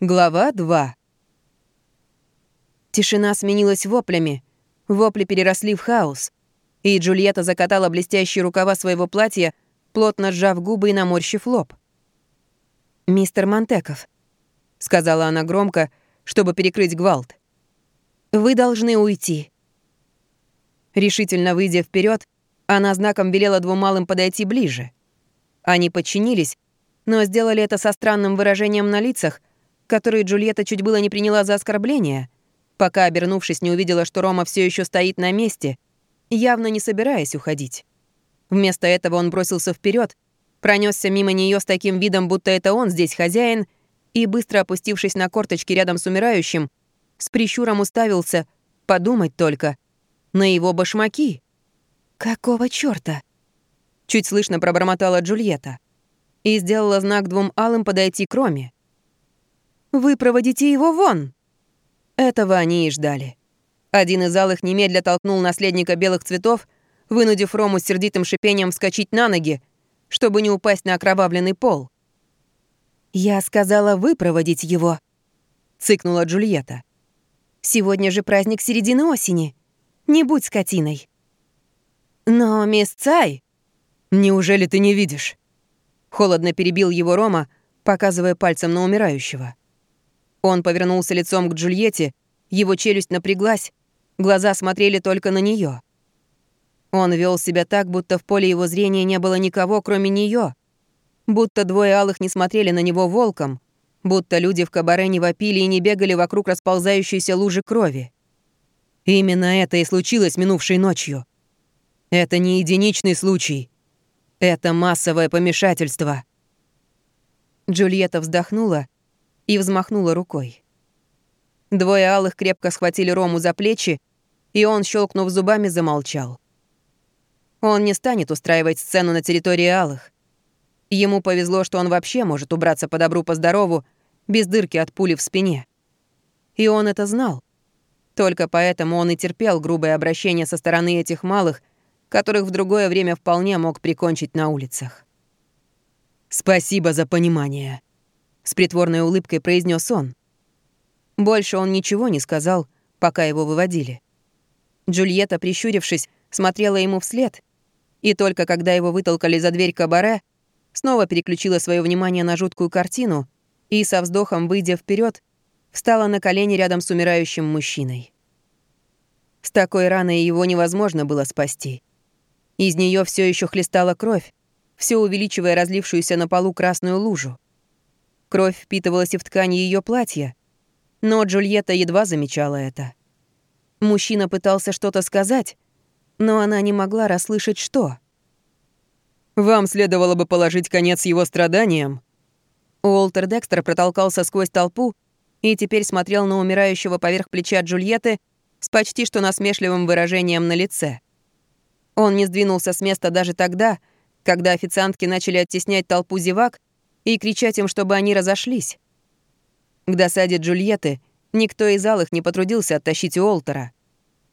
Глава 2 Тишина сменилась воплями. Вопли переросли в хаос. И Джульетта закатала блестящие рукава своего платья, плотно сжав губы и наморщив лоб. «Мистер Монтеков», — сказала она громко, чтобы перекрыть гвалт. «Вы должны уйти». Решительно выйдя вперед, она знаком велела двум малым подойти ближе. Они подчинились, но сделали это со странным выражением на лицах, которые Джульетта чуть было не приняла за оскорбление, пока, обернувшись, не увидела, что Рома все еще стоит на месте, явно не собираясь уходить. Вместо этого он бросился вперед, пронесся мимо нее с таким видом, будто это он здесь хозяин, и, быстро опустившись на корточки рядом с умирающим, с прищуром уставился, подумать только, на его башмаки. «Какого чёрта?» Чуть слышно пробормотала Джульетта и сделала знак двум алым подойти к Роме. «Вы проводите его вон!» Этого они и ждали. Один из алых немедля толкнул наследника белых цветов, вынудив Рому с сердитым шипением вскочить на ноги, чтобы не упасть на окровавленный пол. «Я сказала выпроводить его», — цыкнула Джульетта. «Сегодня же праздник середины осени. Не будь скотиной». «Но, мисс Цай...» «Неужели ты не видишь?» Холодно перебил его Рома, показывая пальцем на умирающего. Он повернулся лицом к Джульетте, его челюсть напряглась, глаза смотрели только на нее. Он вел себя так, будто в поле его зрения не было никого, кроме нее, будто двое алых не смотрели на него волком, будто люди в кабаре не вопили и не бегали вокруг расползающейся лужи крови. Именно это и случилось минувшей ночью. Это не единичный случай. Это массовое помешательство. Джульетта вздохнула и взмахнула рукой. Двое алых крепко схватили Рому за плечи, и он, щелкнув зубами, замолчал. Он не станет устраивать сцену на территории алых. Ему повезло, что он вообще может убраться по добру, по здорову, без дырки от пули в спине. И он это знал. Только поэтому он и терпел грубое обращение со стороны этих малых, которых в другое время вполне мог прикончить на улицах. «Спасибо за понимание», с притворной улыбкой произнес он. Больше он ничего не сказал, пока его выводили. Джульетта, прищурившись, смотрела ему вслед, и только когда его вытолкали за дверь кабаре, снова переключила свое внимание на жуткую картину и, со вздохом выйдя вперед, встала на колени рядом с умирающим мужчиной. С такой раной его невозможно было спасти. Из нее все еще хлестала кровь, все увеличивая разлившуюся на полу красную лужу. Кровь впитывалась в ткань ее платья, но Джульетта едва замечала это. Мужчина пытался что-то сказать, но она не могла расслышать, что. «Вам следовало бы положить конец его страданиям». Уолтер Декстер протолкался сквозь толпу и теперь смотрел на умирающего поверх плеча Джульетты с почти что насмешливым выражением на лице. Он не сдвинулся с места даже тогда, когда официантки начали оттеснять толпу зевак, и кричать им, чтобы они разошлись. К досаде Джульетты никто из алых не потрудился оттащить Уолтера.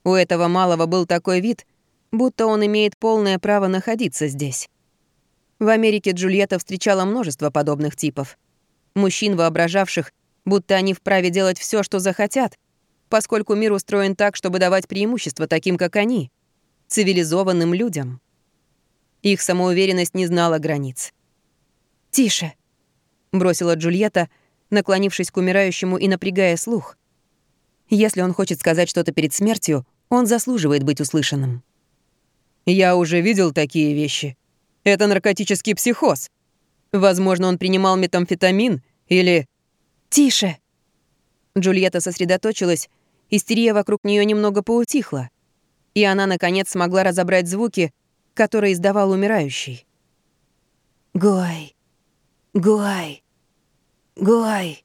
У этого малого был такой вид, будто он имеет полное право находиться здесь. В Америке Джульетта встречала множество подобных типов. Мужчин, воображавших, будто они вправе делать все, что захотят, поскольку мир устроен так, чтобы давать преимущество таким, как они, цивилизованным людям. Их самоуверенность не знала границ. «Тише», бросила Джульетта, наклонившись к умирающему и напрягая слух. Если он хочет сказать что-то перед смертью, он заслуживает быть услышанным. Я уже видел такие вещи. Это наркотический психоз. Возможно, он принимал метамфетамин или... Тише! Джульетта сосредоточилась, истерия вокруг нее немного поутихла, и она, наконец, смогла разобрать звуки, которые издавал умирающий. «Гой, Гуай. Гуай.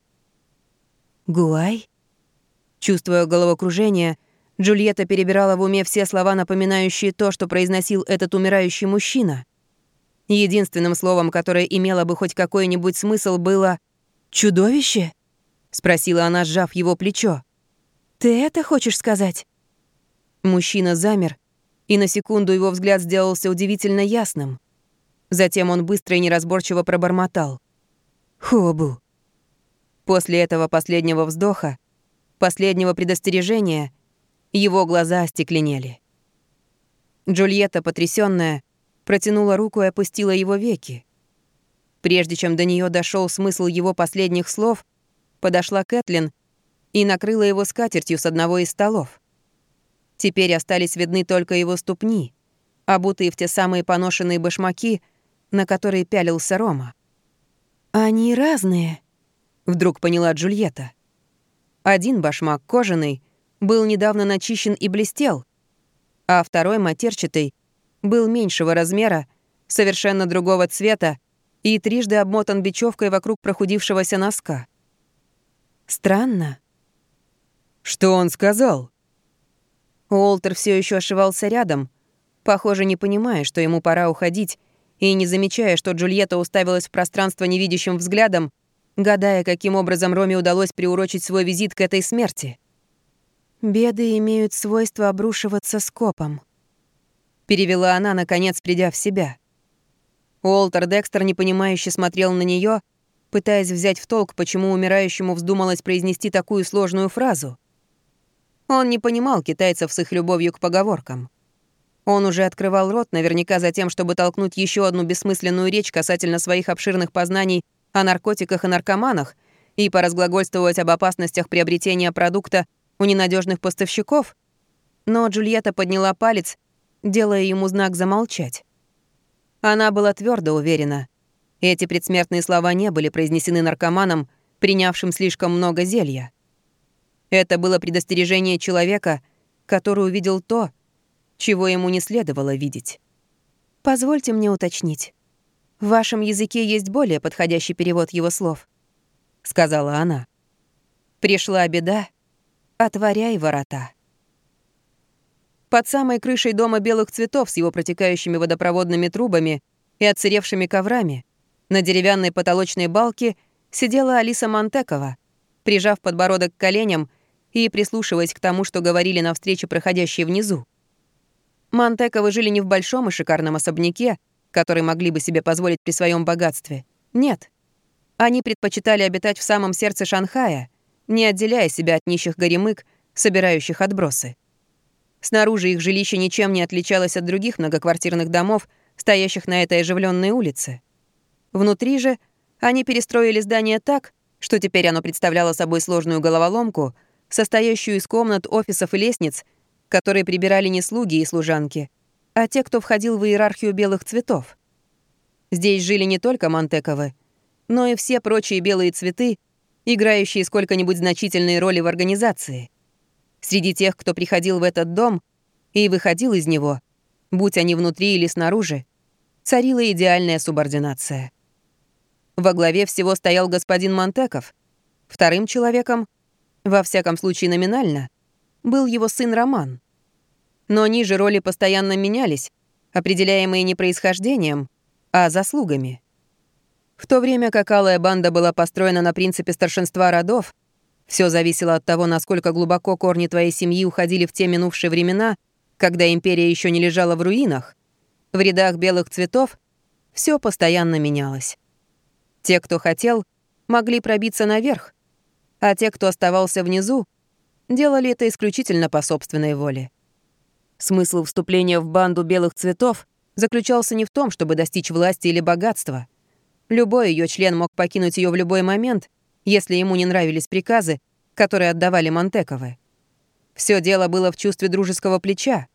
Гуай? Чувствуя головокружение, Джульетта перебирала в уме все слова, напоминающие то, что произносил этот умирающий мужчина. Единственным словом, которое имело бы хоть какой-нибудь смысл, было «чудовище?» — спросила она, сжав его плечо. «Ты это хочешь сказать?» Мужчина замер, и на секунду его взгляд сделался удивительно ясным. Затем он быстро и неразборчиво пробормотал. «Хобу». После этого последнего вздоха, последнего предостережения, его глаза остекленели. Джульетта, потрясённая, протянула руку и опустила его веки. Прежде чем до нее дошел смысл его последних слов, подошла Кэтлин и накрыла его скатертью с одного из столов. Теперь остались видны только его ступни, обутые в те самые поношенные башмаки, на которые пялился Рома. «Они разные», — вдруг поняла Джульетта. Один башмак кожаный был недавно начищен и блестел, а второй матерчатый был меньшего размера, совершенно другого цвета и трижды обмотан бечевкой вокруг прохудившегося носка. Странно. Что он сказал? Уолтер все еще ошивался рядом, похоже, не понимая, что ему пора уходить, и не замечая, что Джульетта уставилась в пространство невидящим взглядом, гадая, каким образом Роме удалось приурочить свой визит к этой смерти. «Беды имеют свойство обрушиваться скопом», — перевела она, наконец, придя в себя. Уолтер Декстер непонимающе смотрел на нее, пытаясь взять в толк, почему умирающему вздумалось произнести такую сложную фразу. Он не понимал китайцев с их любовью к поговоркам. Он уже открывал рот, наверняка за тем, чтобы толкнуть еще одну бессмысленную речь касательно своих обширных познаний о наркотиках и наркоманах и поразглагольствовать об опасностях приобретения продукта у ненадежных поставщиков. Но Джульетта подняла палец, делая ему знак замолчать. Она была твердо уверена. Эти предсмертные слова не были произнесены наркоманом, принявшим слишком много зелья. Это было предостережение человека, который увидел то, чего ему не следовало видеть. «Позвольте мне уточнить. В вашем языке есть более подходящий перевод его слов», — сказала она. «Пришла беда, отворяй ворота». Под самой крышей дома белых цветов с его протекающими водопроводными трубами и отсыревшими коврами на деревянной потолочной балке сидела Алиса Монтекова, прижав подбородок к коленям и прислушиваясь к тому, что говорили на встрече проходящие внизу. Монтековы жили не в большом и шикарном особняке, который могли бы себе позволить при своем богатстве. Нет. Они предпочитали обитать в самом сердце Шанхая, не отделяя себя от нищих горемык, собирающих отбросы. Снаружи их жилище ничем не отличалось от других многоквартирных домов, стоящих на этой оживленной улице. Внутри же они перестроили здание так, что теперь оно представляло собой сложную головоломку, состоящую из комнат, офисов и лестниц, которые прибирали не слуги и служанки, а те, кто входил в иерархию белых цветов. Здесь жили не только Монтековы, но и все прочие белые цветы, играющие сколько-нибудь значительные роли в организации. Среди тех, кто приходил в этот дом и выходил из него, будь они внутри или снаружи, царила идеальная субординация. Во главе всего стоял господин Монтеков. Вторым человеком, во всяком случае номинально, был его сын Роман. Но ниже роли постоянно менялись, определяемые не происхождением, а заслугами. В то время как Алая банда была построена на принципе старшинства родов, все зависело от того, насколько глубоко корни твоей семьи уходили в те минувшие времена, когда империя еще не лежала в руинах. В рядах белых цветов все постоянно менялось. Те, кто хотел, могли пробиться наверх, а те, кто оставался внизу, делали это исключительно по собственной воле. Смысл вступления в банду белых цветов заключался не в том, чтобы достичь власти или богатства. Любой ее член мог покинуть ее в любой момент, если ему не нравились приказы, которые отдавали Монтековы. Все дело было в чувстве дружеского плеча.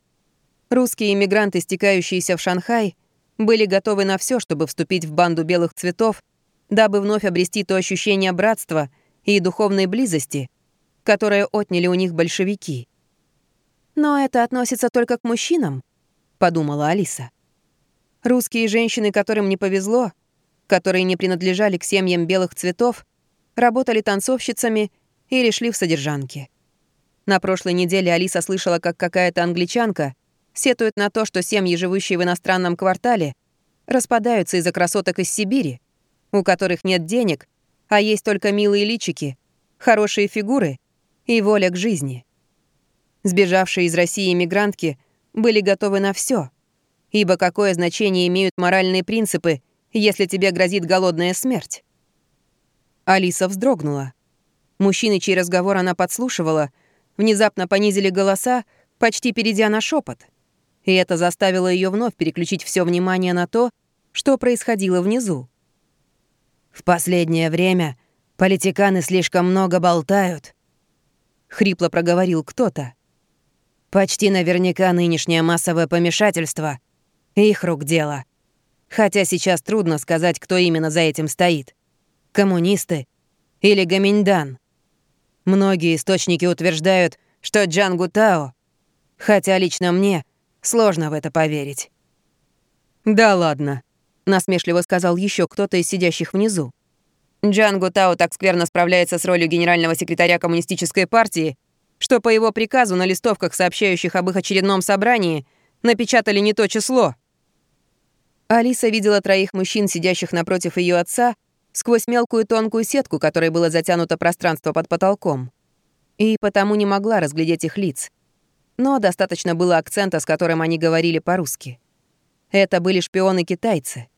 Русские иммигранты, стекающиеся в Шанхай, были готовы на все, чтобы вступить в банду белых цветов, дабы вновь обрести то ощущение братства и духовной близости, которое отняли у них большевики. «Но это относится только к мужчинам», — подумала Алиса. Русские женщины, которым не повезло, которые не принадлежали к семьям белых цветов, работали танцовщицами или шли в содержанки. На прошлой неделе Алиса слышала, как какая-то англичанка сетует на то, что семьи, живущие в иностранном квартале, распадаются из-за красоток из Сибири, у которых нет денег, а есть только милые личики, хорошие фигуры и воля к жизни. Сбежавшие из России иммигрантки были готовы на все, ибо какое значение имеют моральные принципы, если тебе грозит голодная смерть? Алиса вздрогнула. Мужчины, чей разговор она подслушивала, внезапно понизили голоса, почти перейдя на шепот. И это заставило ее вновь переключить все внимание на то, что происходило внизу. «В последнее время политиканы слишком много болтают», — хрипло проговорил кто-то. «Почти наверняка нынешнее массовое помешательство — их рук дело. Хотя сейчас трудно сказать, кто именно за этим стоит. Коммунисты или Гаминьдан. Многие источники утверждают, что Джан Гутао, хотя лично мне сложно в это поверить». «Да ладно», насмешливо сказал еще кто-то из сидящих внизу. Джан Гутао так скверно справляется с ролью генерального секретаря коммунистической партии, что по его приказу на листовках, сообщающих об их очередном собрании, напечатали не то число. Алиса видела троих мужчин, сидящих напротив ее отца, сквозь мелкую тонкую сетку, которой было затянуто пространство под потолком. И потому не могла разглядеть их лиц. Но достаточно было акцента, с которым они говорили по-русски. Это были шпионы-китайцы.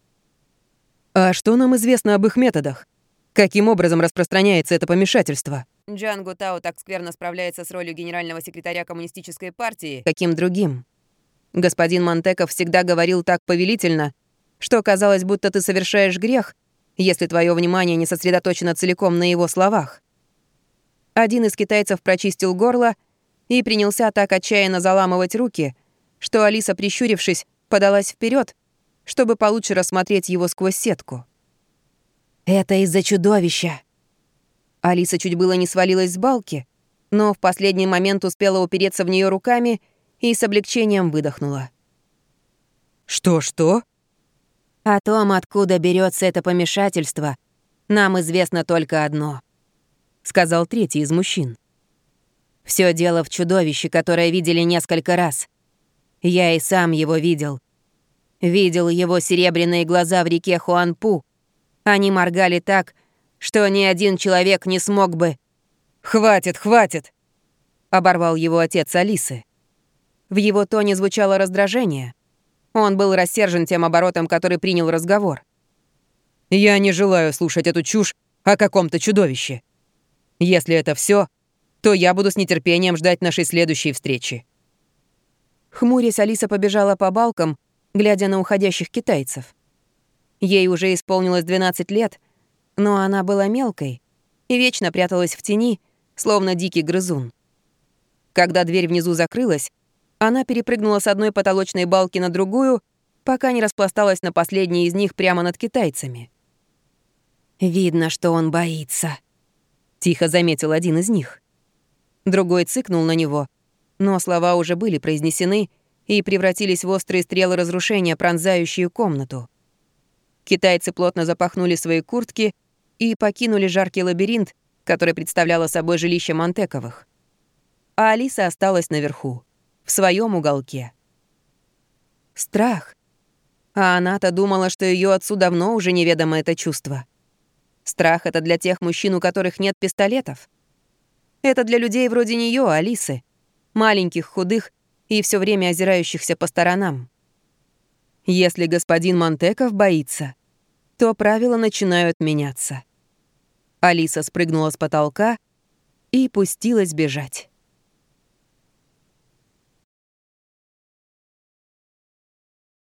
А что нам известно об их методах? Каким образом распространяется это помешательство? Джан Гутао так скверно справляется с ролью генерального секретаря коммунистической партии. Каким другим? Господин Монтеков всегда говорил так повелительно, что казалось, будто ты совершаешь грех, если твое внимание не сосредоточено целиком на его словах. Один из китайцев прочистил горло и принялся так отчаянно заламывать руки, что Алиса, прищурившись, подалась вперед, чтобы получше рассмотреть его сквозь сетку. «Это из-за чудовища!» Алиса чуть было не свалилась с балки, но в последний момент успела упереться в нее руками и с облегчением выдохнула. «Что-что?» «О том, откуда берется это помешательство, нам известно только одно», — сказал третий из мужчин. Все дело в чудовище, которое видели несколько раз. Я и сам его видел. Видел его серебряные глаза в реке Хуанпу. Они моргали так, что ни один человек не смог бы... «Хватит, хватит!» — оборвал его отец Алисы. В его тоне звучало раздражение. Он был рассержен тем оборотом, который принял разговор. «Я не желаю слушать эту чушь о каком-то чудовище. Если это все, то я буду с нетерпением ждать нашей следующей встречи». Хмурясь, Алиса побежала по балкам, глядя на уходящих китайцев. Ей уже исполнилось 12 лет, но она была мелкой и вечно пряталась в тени, словно дикий грызун. Когда дверь внизу закрылась, она перепрыгнула с одной потолочной балки на другую, пока не распласталась на последней из них прямо над китайцами. «Видно, что он боится», — тихо заметил один из них. Другой цыкнул на него, но слова уже были произнесены и превратились в острые стрелы разрушения, пронзающие комнату. Китайцы плотно запахнули свои куртки и покинули жаркий лабиринт, который представляло собой жилище Монтековых. А Алиса осталась наверху, в своем уголке. Страх. А она-то думала, что ее отцу давно уже неведомо это чувство. Страх — это для тех мужчин, у которых нет пистолетов. Это для людей вроде нее, Алисы, маленьких, худых и все время озирающихся по сторонам. Если господин Монтеков боится, то правила начинают меняться. Алиса спрыгнула с потолка и пустилась бежать.